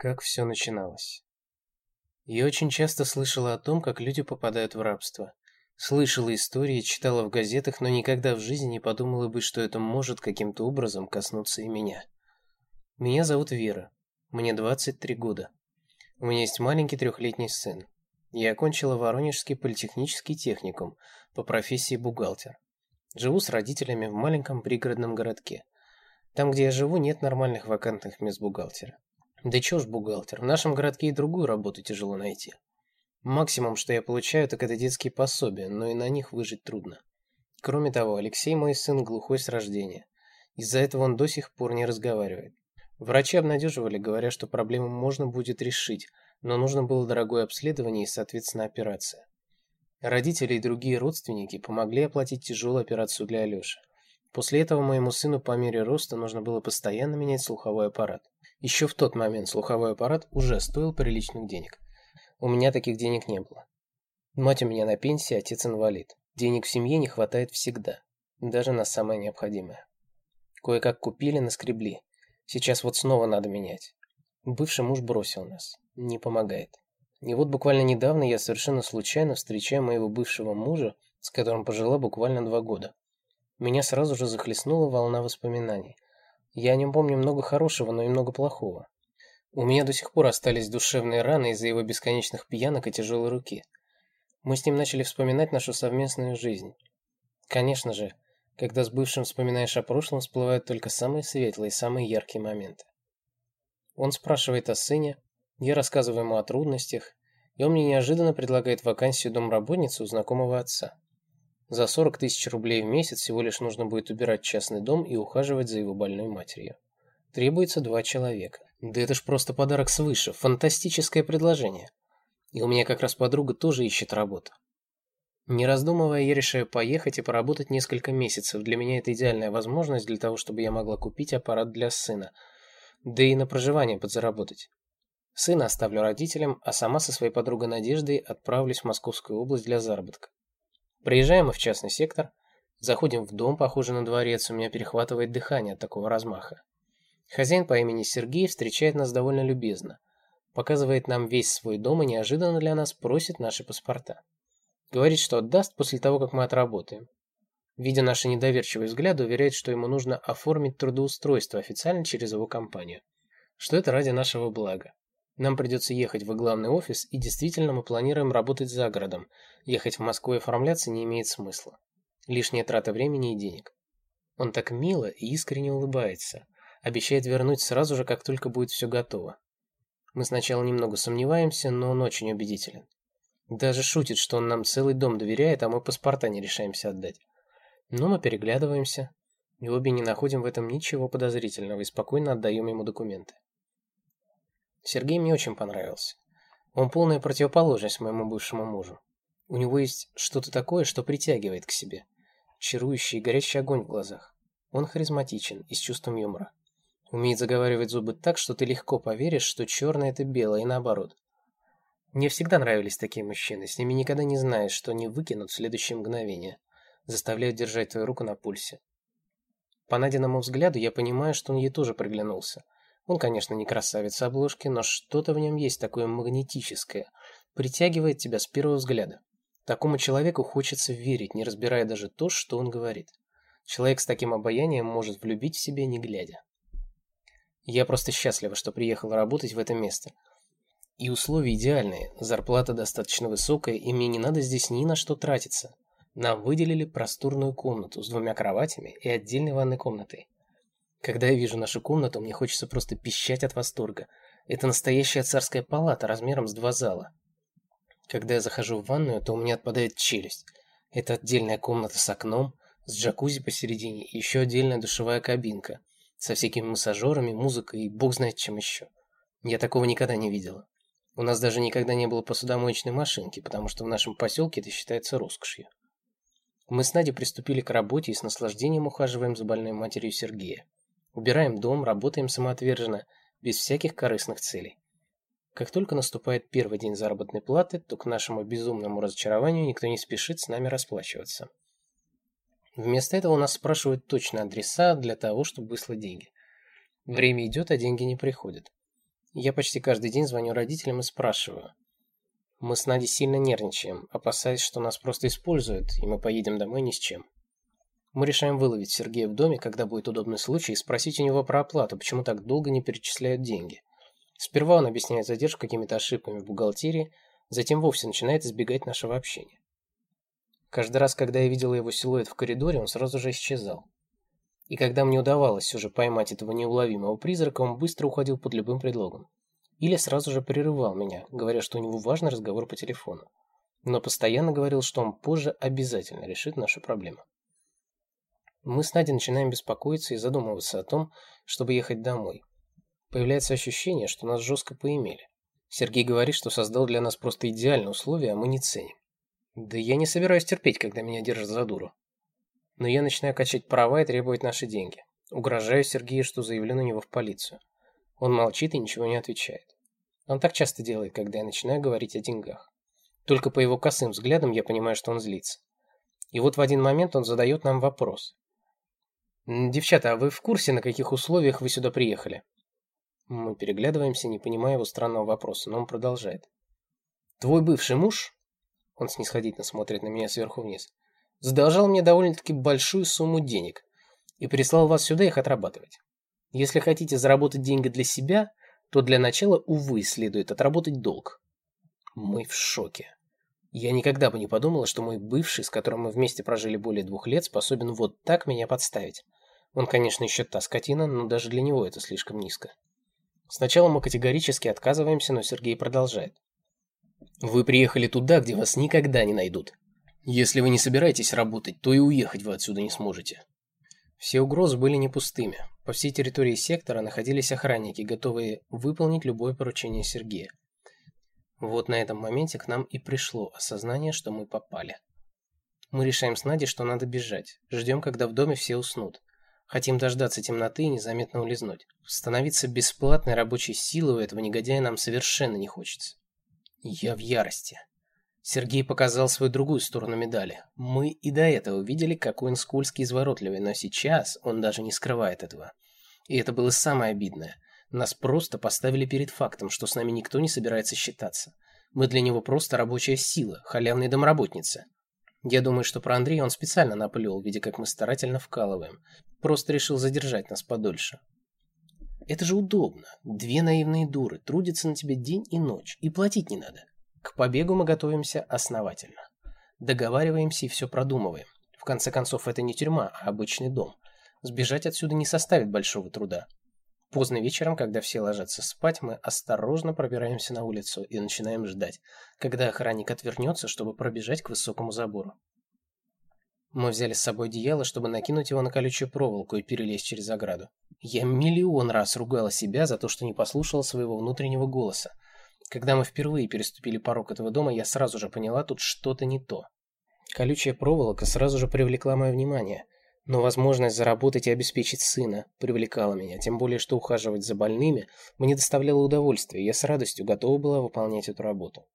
Как все начиналось. Я очень часто слышала о том, как люди попадают в рабство. Слышала истории, читала в газетах, но никогда в жизни не подумала бы, что это может каким-то образом коснуться и меня. Меня зовут Вера. Мне 23 года. У меня есть маленький трехлетний сын. Я окончила Воронежский политехнический техникум по профессии бухгалтер. Живу с родителями в маленьком пригородном городке. Там, где я живу, нет нормальных вакантных мест бухгалтера. Да чё ж бухгалтер, в нашем городке и другую работу тяжело найти. Максимум, что я получаю, так это детские пособия, но и на них выжить трудно. Кроме того, Алексей мой сын глухой с рождения. Из-за этого он до сих пор не разговаривает. Врачи обнадеживали, говоря, что проблему можно будет решить, но нужно было дорогое обследование и, соответственно, операция. Родители и другие родственники помогли оплатить тяжелую операцию для Алёши. После этого моему сыну по мере роста нужно было постоянно менять слуховой аппарат. Еще в тот момент слуховой аппарат уже стоил приличных денег. У меня таких денег не было. Мать у меня на пенсии, отец инвалид. Денег в семье не хватает всегда, даже на самое необходимое. Кое-как купили, наскребли. Сейчас вот снова надо менять. Бывший муж бросил нас. Не помогает. И вот буквально недавно я совершенно случайно встречаю моего бывшего мужа, с которым пожила буквально два года. Меня сразу же захлестнула волна воспоминаний. Я о нем помню много хорошего, но и много плохого. У меня до сих пор остались душевные раны из-за его бесконечных пьянок и тяжелой руки. Мы с ним начали вспоминать нашу совместную жизнь. Конечно же, когда с бывшим вспоминаешь о прошлом, всплывают только самые светлые, самые яркие моменты. Он спрашивает о сыне, я рассказываю ему о трудностях, и он мне неожиданно предлагает вакансию домработницы у знакомого отца. За 40 тысяч рублей в месяц всего лишь нужно будет убирать частный дом и ухаживать за его больной матерью. Требуется два человека. Да это ж просто подарок свыше, фантастическое предложение. И у меня как раз подруга тоже ищет работу. Не раздумывая, я решаю поехать и поработать несколько месяцев. Для меня это идеальная возможность для того, чтобы я могла купить аппарат для сына. Да и на проживание подзаработать. Сына оставлю родителям, а сама со своей подругой Надеждой отправлюсь в Московскую область для заработка. Приезжаем мы в частный сектор, заходим в дом, похожий на дворец, у меня перехватывает дыхание от такого размаха. Хозяин по имени Сергей встречает нас довольно любезно, показывает нам весь свой дом и неожиданно для нас просит наши паспорта. Говорит, что отдаст после того, как мы отработаем. Видя наши недоверчивые взгляды, уверяет, что ему нужно оформить трудоустройство официально через его компанию. Что это ради нашего блага. Нам придется ехать в главный офис, и действительно мы планируем работать за городом. Ехать в Москву и оформляться не имеет смысла. Лишняя трата времени и денег. Он так мило и искренне улыбается. Обещает вернуть сразу же, как только будет все готово. Мы сначала немного сомневаемся, но он очень убедителен. Даже шутит, что он нам целый дом доверяет, а мы паспорта не решаемся отдать. Но мы переглядываемся, и обе не находим в этом ничего подозрительного и спокойно отдаем ему документы. Сергей мне очень понравился. Он полная противоположность моему бывшему мужу. У него есть что-то такое, что притягивает к себе. Чарующий, горящий огонь в глазах. Он харизматичен и с чувством юмора. Умеет заговаривать зубы так, что ты легко поверишь, что черное – это белое, и наоборот. Мне всегда нравились такие мужчины. С ними никогда не знаешь, что они выкинут в следующее мгновение. Заставляют держать твою руку на пульсе. По Надиному взгляду я понимаю, что он ей тоже приглянулся – он, конечно, не красавец обложки, но что-то в нем есть такое магнетическое, притягивает тебя с первого взгляда. Такому человеку хочется верить, не разбирая даже то, что он говорит. Человек с таким обаянием может влюбить в себя не глядя. Я просто счастлива, что приехала работать в это место. И условия идеальные, зарплата достаточно высокая, и мне не надо здесь ни на что тратиться. Нам выделили просторную комнату с двумя кроватями и отдельной ванной комнатой. Когда я вижу нашу комнату, мне хочется просто пищать от восторга. Это настоящая царская палата размером с два зала. Когда я захожу в ванную, то у меня отпадает челюсть. Это отдельная комната с окном, с джакузи посередине и еще отдельная душевая кабинка со всякими массажерами, музыкой и бог знает чем еще. Я такого никогда не видела. У нас даже никогда не было посудомоечной машинки, потому что в нашем поселке это считается роскошью. Мы с Надей приступили к работе и с наслаждением ухаживаем за больной матерью Сергея. Убираем дом, работаем самоотверженно, без всяких корыстных целей. Как только наступает первый день заработной платы, то к нашему безумному разочарованию никто не спешит с нами расплачиваться. Вместо этого нас спрашивают точно адреса для того, чтобы выслать деньги. Время идет, а деньги не приходят. Я почти каждый день звоню родителям и спрашиваю. Мы с Надей сильно нервничаем, опасаясь, что нас просто используют, и мы поедем домой ни с чем. Мы решаем выловить Сергея в доме, когда будет удобный случай, и спросить у него про оплату, почему так долго не перечисляют деньги. Сперва он объясняет задержку какими-то ошибками в бухгалтерии, затем вовсе начинает избегать нашего общения. Каждый раз, когда я видел его силуэт в коридоре, он сразу же исчезал. И когда мне удавалось все же поймать этого неуловимого призрака, он быстро уходил под любым предлогом. Или сразу же прерывал меня, говоря, что у него важный разговор по телефону. Но постоянно говорил, что он позже обязательно решит нашу проблему. Мы с Надей начинаем беспокоиться и задумываться о том, чтобы ехать домой. Появляется ощущение, что нас жестко поимели. Сергей говорит, что создал для нас просто идеальные условия, а мы не ценим. Да я не собираюсь терпеть, когда меня держат за дуру. Но я начинаю качать права и требовать наши деньги. Угрожаю Сергею, что заявлю на него в полицию. Он молчит и ничего не отвечает. Он так часто делает, когда я начинаю говорить о деньгах. Только по его косым взглядам я понимаю, что он злится. И вот в один момент он задает нам вопрос. «Девчата, а вы в курсе, на каких условиях вы сюда приехали?» Мы переглядываемся, не понимая его странного вопроса, но он продолжает. «Твой бывший муж?» Он снисходительно смотрит на меня сверху вниз. «Задолжал мне довольно-таки большую сумму денег и прислал вас сюда их отрабатывать. Если хотите заработать деньги для себя, то для начала, увы, следует отработать долг». Мы в шоке. Я никогда бы не подумала, что мой бывший, с которым мы вместе прожили более двух лет, способен вот так меня подставить. Он, конечно, еще та скотина, но даже для него это слишком низко. Сначала мы категорически отказываемся, но Сергей продолжает. Вы приехали туда, где вас никогда не найдут. Если вы не собираетесь работать, то и уехать вы отсюда не сможете. Все угрозы были не пустыми. По всей территории сектора находились охранники, готовые выполнить любое поручение Сергея. Вот на этом моменте к нам и пришло осознание, что мы попали. Мы решаем с Надей, что надо бежать. Ждем, когда в доме все уснут. Хотим дождаться темноты и незаметно улизнуть. Становиться бесплатной рабочей силой у этого негодяя нам совершенно не хочется. Я в ярости. Сергей показал свою другую сторону медали. Мы и до этого видели, какой он скользкий и изворотливый, но сейчас он даже не скрывает этого. И это было самое обидное. Нас просто поставили перед фактом, что с нами никто не собирается считаться. Мы для него просто рабочая сила, халявная домработница. Я думаю, что про Андрея он специально наплел, видя, как мы старательно вкалываем. Просто решил задержать нас подольше. Это же удобно. Две наивные дуры трудятся на тебе день и ночь, и платить не надо. К побегу мы готовимся основательно. Договариваемся и все продумываем. В конце концов, это не тюрьма, а обычный дом. Сбежать отсюда не составит большого труда. Поздно вечером, когда все ложатся спать, мы осторожно пробираемся на улицу и начинаем ждать, когда охранник отвернется, чтобы пробежать к высокому забору. Мы взяли с собой одеяло, чтобы накинуть его на колючую проволоку и перелезть через ограду. Я миллион раз ругала себя за то, что не послушала своего внутреннего голоса. Когда мы впервые переступили порог этого дома, я сразу же поняла, тут что-то не то. Колючая проволока сразу же привлекла мое внимание, но возможность заработать и обеспечить сына привлекала меня, тем более, что ухаживать за больными мне доставляло удовольствие, и я с радостью готова была выполнять эту работу.